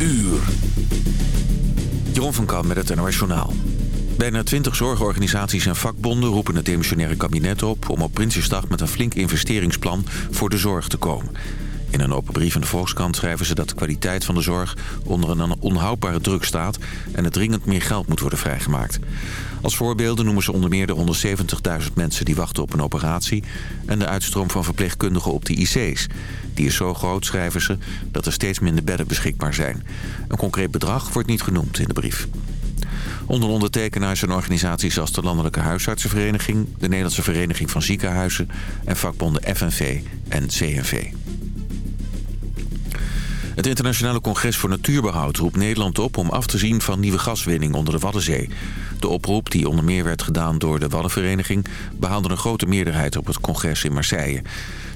uur. Jeroen van Kam met het NOS Journaal. Bijna twintig zorgorganisaties en vakbonden roepen het demissionaire kabinet op... om op Prinsjesdag met een flink investeringsplan voor de zorg te komen. In een open brief in de Volkskrant schrijven ze dat de kwaliteit van de zorg... onder een onhoudbare druk staat en er dringend meer geld moet worden vrijgemaakt. Als voorbeelden noemen ze onder meer de 170.000 mensen die wachten op een operatie... en de uitstroom van verpleegkundigen op de IC's. Die is zo groot, schrijven ze, dat er steeds minder bedden beschikbaar zijn. Een concreet bedrag wordt niet genoemd in de brief. Onder ondertekenaars zijn organisaties als de Landelijke Huisartsenvereniging... de Nederlandse Vereniging van Ziekenhuizen... en vakbonden FNV en CNV. Het Internationale Congres voor Natuurbehoud roept Nederland op om af te zien van nieuwe gaswinning onder de Waddenzee. De oproep, die onder meer werd gedaan door de Waddenvereniging, behaalde een grote meerderheid op het congres in Marseille.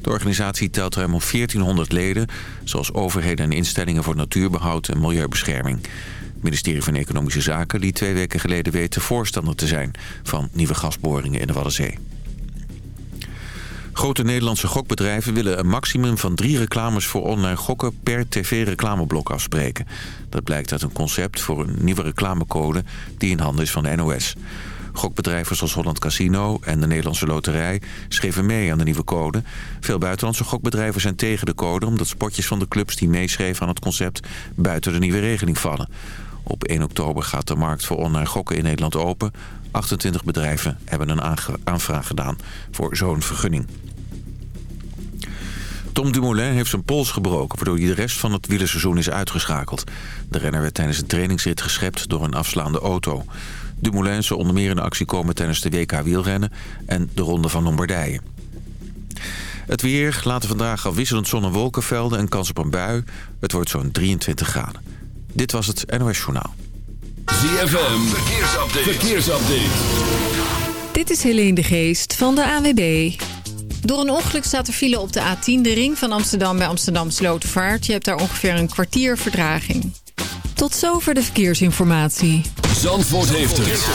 De organisatie telt ruim 1400 leden, zoals overheden en instellingen voor natuurbehoud en milieubescherming. Het ministerie van Economische Zaken liet twee weken geleden weten voorstander te zijn van nieuwe gasboringen in de Waddenzee. Grote Nederlandse gokbedrijven willen een maximum van drie reclames voor online gokken per tv-reclameblok afspreken. Dat blijkt uit een concept voor een nieuwe reclamecode die in handen is van de NOS. Gokbedrijven zoals Holland Casino en de Nederlandse Loterij schreven mee aan de nieuwe code. Veel buitenlandse gokbedrijven zijn tegen de code... omdat spotjes van de clubs die meeschreven aan het concept buiten de nieuwe regeling vallen. Op 1 oktober gaat de markt voor online gokken in Nederland open. 28 bedrijven hebben een aanvraag gedaan voor zo'n vergunning. Tom Dumoulin heeft zijn pols gebroken... waardoor hij de rest van het wielerseizoen is uitgeschakeld. De renner werd tijdens een trainingsrit geschept door een afslaande auto. Dumoulin zal onder meer in actie komen tijdens de WK wielrennen... en de Ronde van Lombardije. Het weer laten vandaag afwisselend zon- en wolkenvelden en kans op een bui. Het wordt zo'n 23 graden. Dit was het NOS Journaal. ZFM, verkeersupdate. verkeersupdate. Dit is Helene de Geest van de AWB. Door een ongeluk staat er file op de A10, de ring van Amsterdam bij Amsterdam Slotervaart. Je hebt daar ongeveer een kwartier verdraging. Tot zover de verkeersinformatie. Zandvoort heeft het.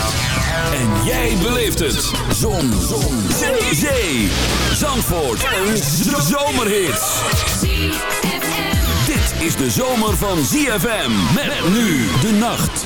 En jij beleeft het. Zon. Zon. Zee. Zee. Zandvoort. Een zomerhit. Dit is de zomer van ZFM. Met nu de nacht.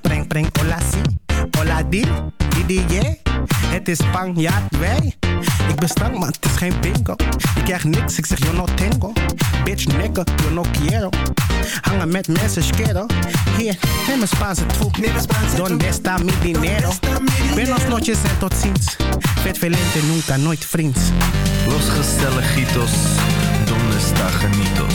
Breng, breng, hola si. Hola di, di, di, yeah. Het is Spanjaard, wij. Ik ben stank, maar het is geen bingo. Ik krijg niks, ik zeg yo no tengo. Bitch, nigga, yo no quiero. Hangen met mensen, schero. Hier, neem een Spaanse troep. Donde está mi dinero? Buenos noches en tot ziens. Vet velente, nunca, nooit vriends. Los gezelligitos. Donde está genitos?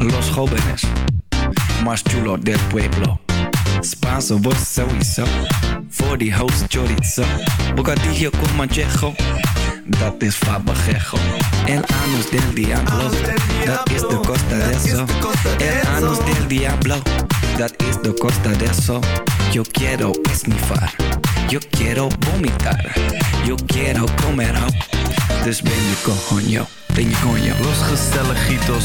Los jóvenes más chulos del pueblo. Spanso, vos sowieso. Die host chorizo. Bocadillo con manchejo. Dat is fabajejo. El anus del diablo. Dat is de costa de eso. El anus del diablo. Dat is de costa de eso. Yo quiero esnifar. Yo quiero vomitar. Yo quiero comer ho. Dus ben je coño. Ben je coño. Los gezelligitos.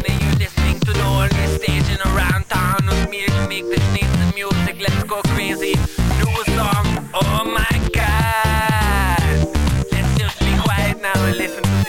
listening to the around town with me to make the sneeze music? Let's go crazy. New song. Oh my god. Let's just be quiet now and listen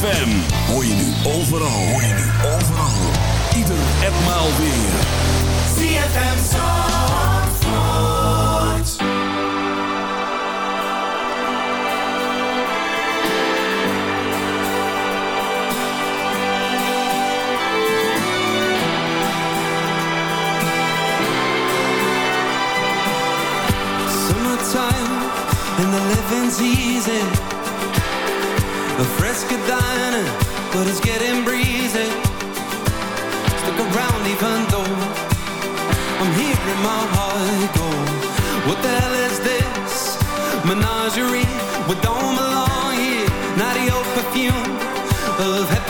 ZFM. Hoor je nu overal. Hoor je nu overal. Ieder en maal weer. ZFM Zandvoort. Summertime and the living's easy. A fresca dining, but it's getting breezy. Stick around even though I'm hearing my heart go. What the hell is this? Menagerie, we don't belong here. Not your perfume of happiness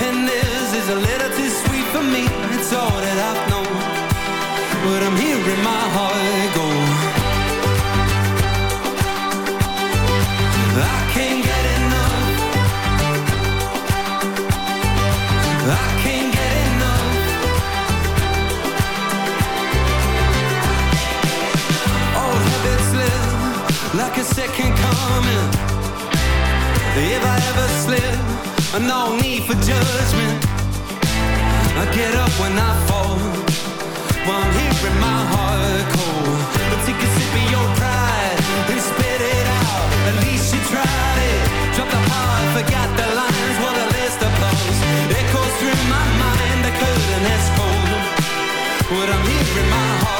coming. If I ever slip, no need for judgment. I get up when I fall. While I'm hearing my heart cold. But take a sip of your pride and spit it out. At least you tried it. Drop the heart, forgot the lines. What a list of blows. Echoes through my mind. The curtain has cold. But I'm hearing my heart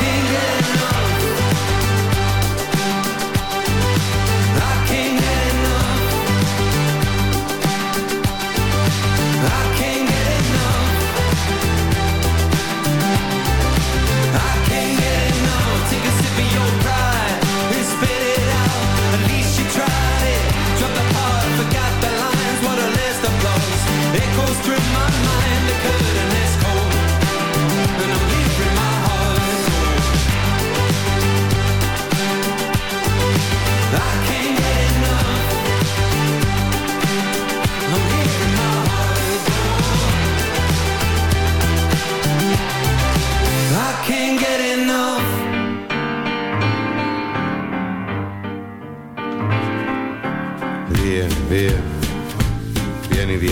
King alone.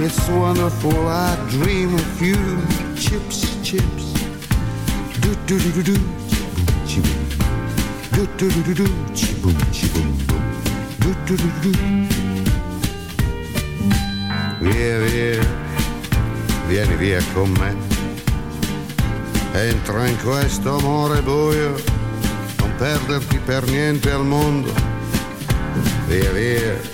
it's wonderful. I dream of you, chips, chips. Do do do do do, chiboom, do do do do do, chiboom, chiboom, boom. Do do do do do. Via, via, vieni via con me. Entra in questo amore buio, non perderti per niente al mondo. Via, via,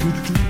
Do do do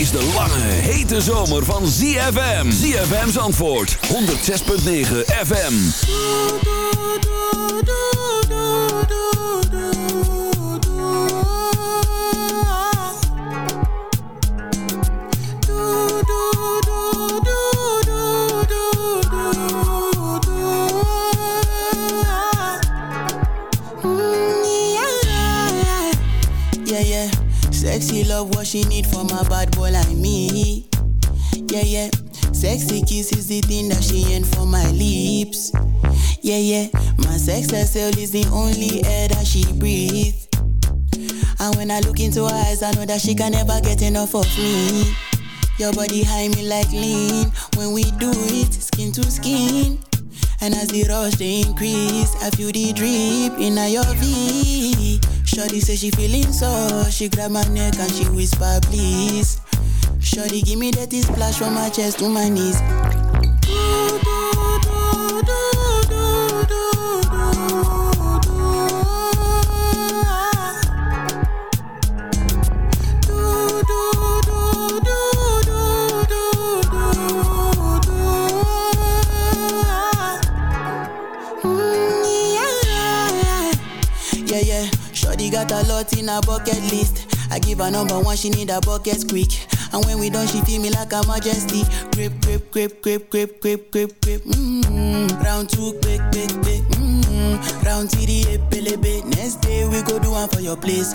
Is de lange, hete zomer van ZFM. ZFM's antwoord, 106.9 FM. Sexy love, what she need a bad like me. Yeah, yeah. Sexy kiss is the thing that she ain't for my lips. Yeah, yeah. My sex herself is the only air that she breathes. And when I look into her eyes, I know that she can never get enough of me. Your body high me like lean. When we do it, skin to skin. And as the rush they increase, I feel the drip in your V. Shorty say she feeling so, she grab my neck and she whisper please. Shorty give me that splash from my chest to my knees. Mm, yeah, yeah. Shorty got a lot in her bucket list. I give her number one, she need a bucket quick. And when we done, she feel me like a majesty. Grip, grip, grip, grip, grip, grip, grip, grip. Mm-hmm. Round two, quick, quick, quick. Mm-hmm. Round three, epelebe. Next day we go do one for your place.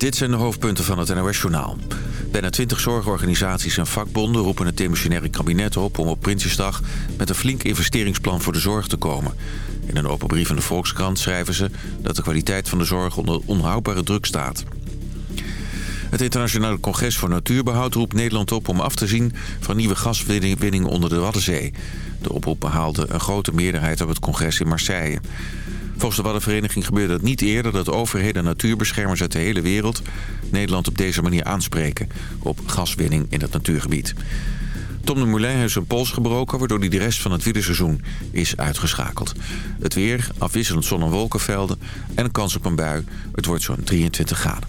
dit zijn de hoofdpunten van het NOS-journaal. Bijna twintig zorgorganisaties en vakbonden roepen het demissionaire kabinet op... om op Prinsjesdag met een flink investeringsplan voor de zorg te komen. In een open brief in de Volkskrant schrijven ze... dat de kwaliteit van de zorg onder onhoudbare druk staat. Het Internationale Congres voor Natuurbehoud roept Nederland op om af te zien van nieuwe gaswinning onder de Waddenzee. De oproep behaalde een grote meerderheid op het congres in Marseille. Volgens de Waddenvereniging gebeurde het niet eerder dat overheden en natuurbeschermers uit de hele wereld Nederland op deze manier aanspreken op gaswinning in het natuurgebied. Tom de Moulin heeft zijn pols gebroken... waardoor hij de rest van het wielerseizoen is uitgeschakeld. Het weer, afwisselend zon- en wolkenvelden... en een kans op een bui. Het wordt zo'n 23 graden.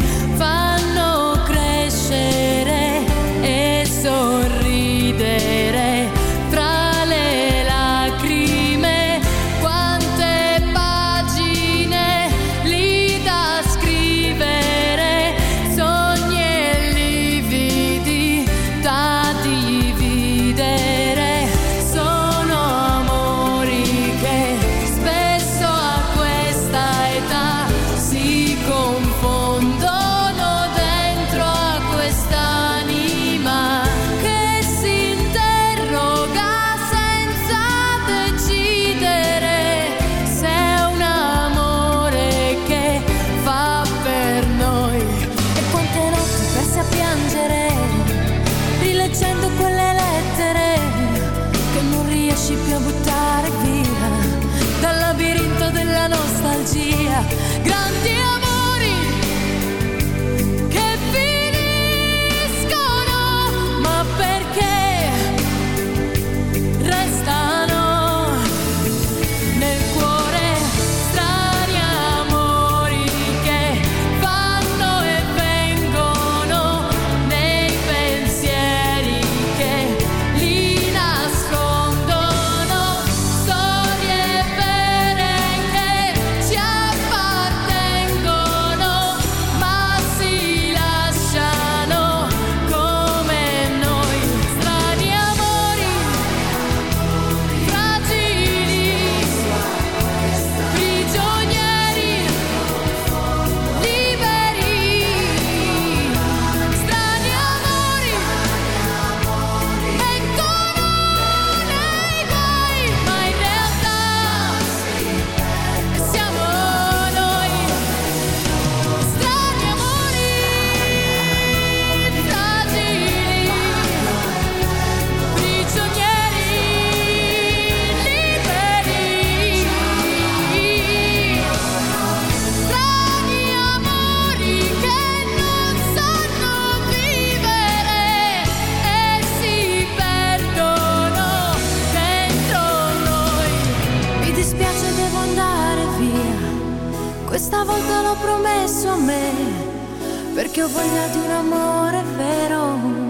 una volta l'ho promesso a me, perché ho voglia di un amore vero.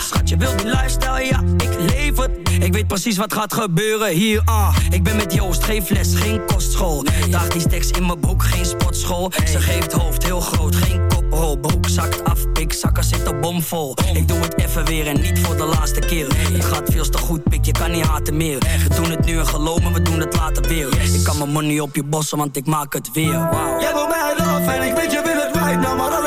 Schat, je wilt die lifestyle, ja, ik leef het. Ik weet precies wat gaat gebeuren hier, ah. Ik ben met Joost, geen fles, geen kostschool. Nee. Die stacks in mijn broek, geen sportschool. Ze geeft hoofd heel groot, geen koprol. Broek zakt af, pik, zakken zitten bomvol. Ik doe het even weer en niet voor de laatste keer. Je Het gaat veel te goed, pik, je kan niet haten meer. We doen het nu en gelomen, we doen het later weer. Ik kan mijn money op je bossen, want ik maak het weer, wow. Jij wil mij af en ik weet je wil het right, nou maar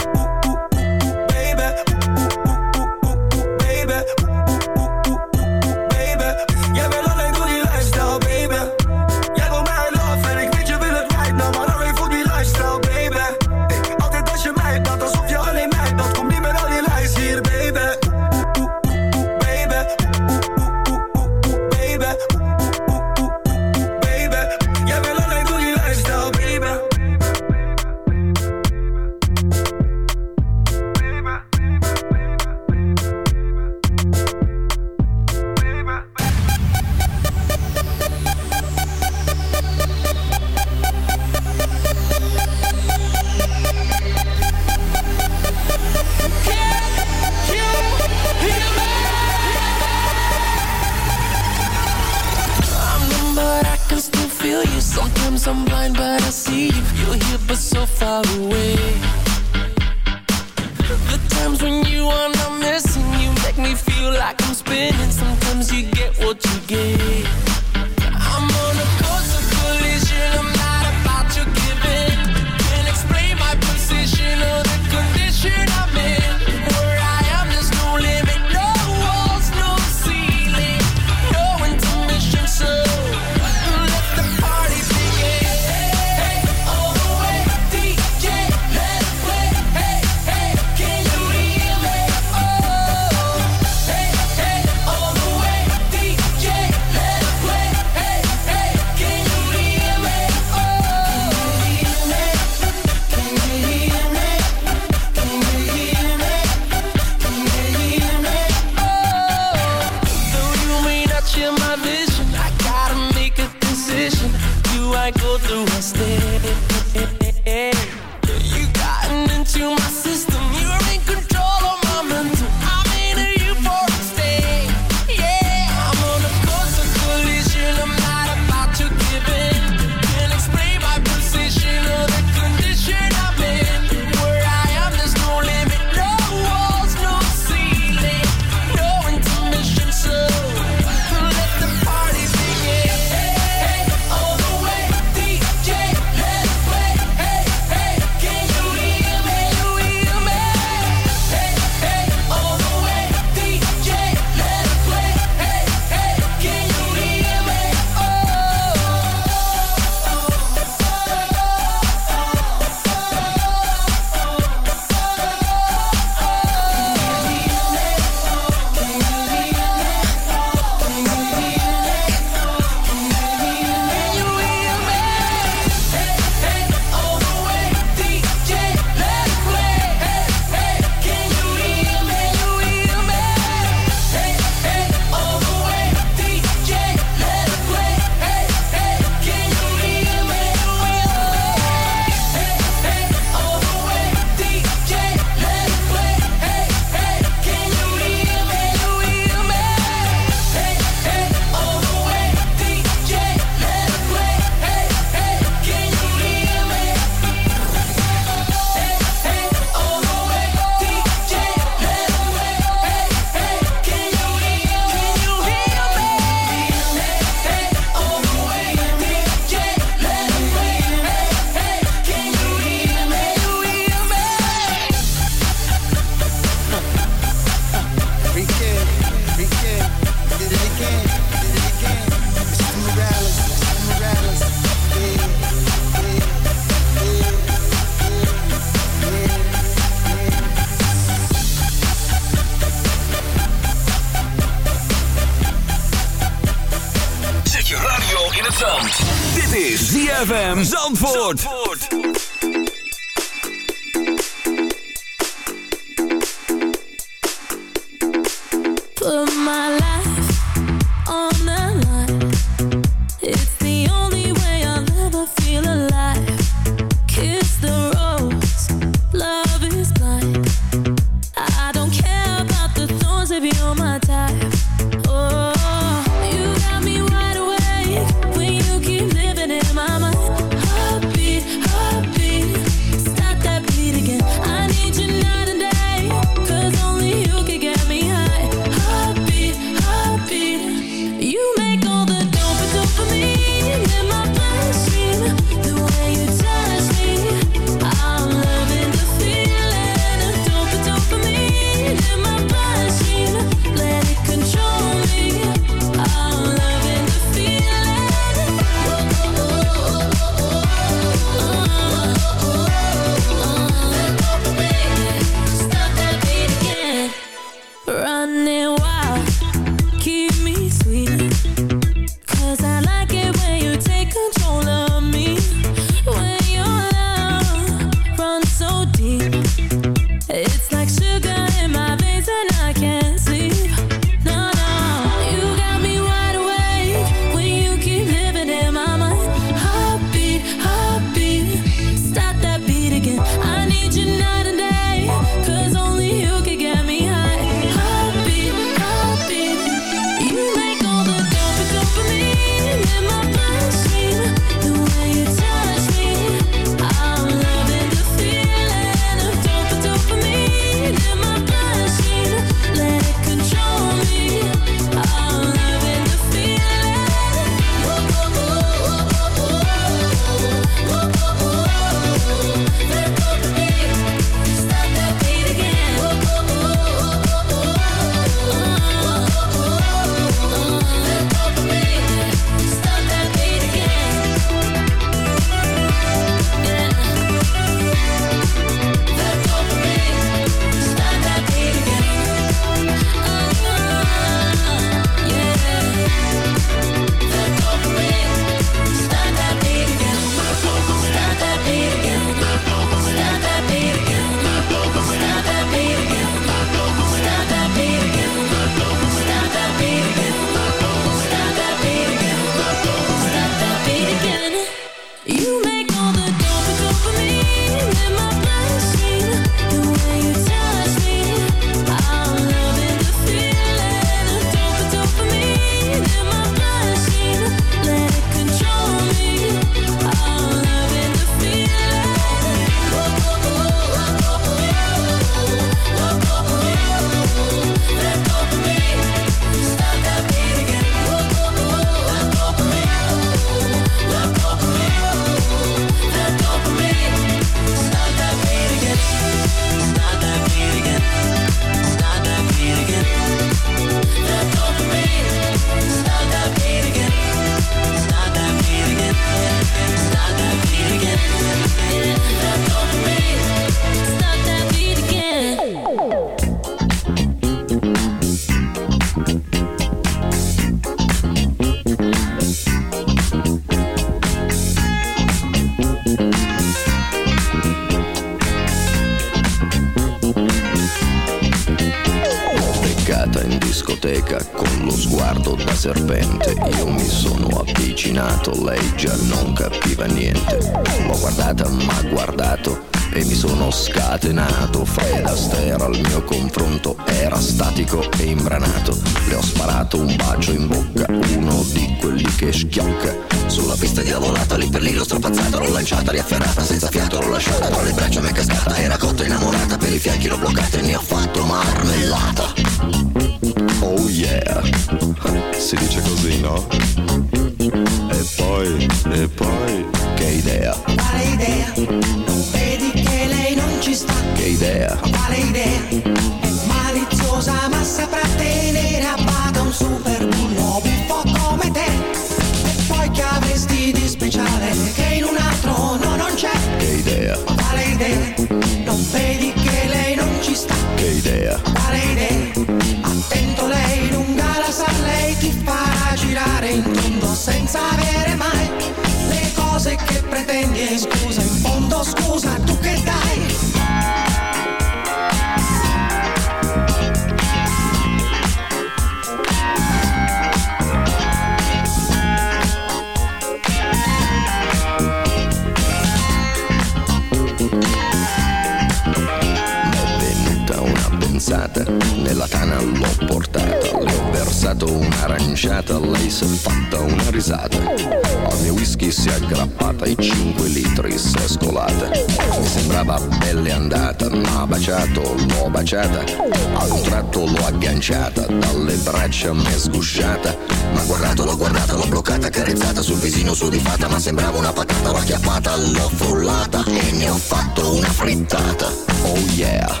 baciato, l'ho baciata, a un tratto l'ho agganciata, dalle braccia m'è sgusciata, ma guardato, l'ho guardata, l'ho bloccata, carezzata sul visino sudifata, ma sembrava una patata, l'ho acchiappata, l'ho frullata e ne ho fatto una frittata. Oh yeah!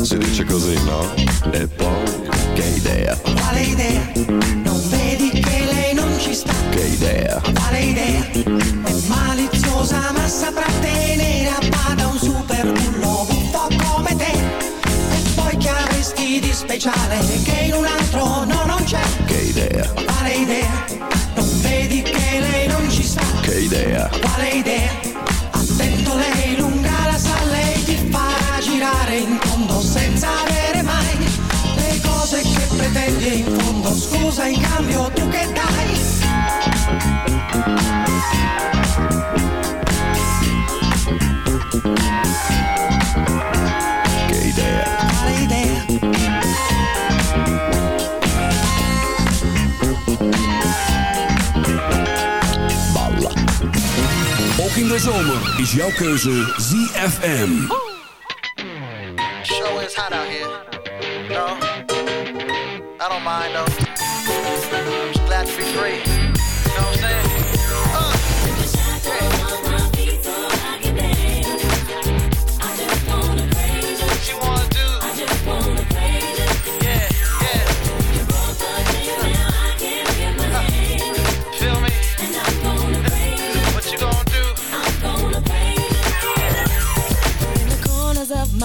Si dice così, no? E poi, che idea? Quale idea? Non vedi che lei non ci sta? Che idea? Quale idea? È maliziosa ma saprà te is jouw keuze ZFM. Show is hot out here. No, I don't mind though.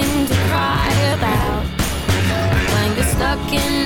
nothing to cry about. When you're stuck in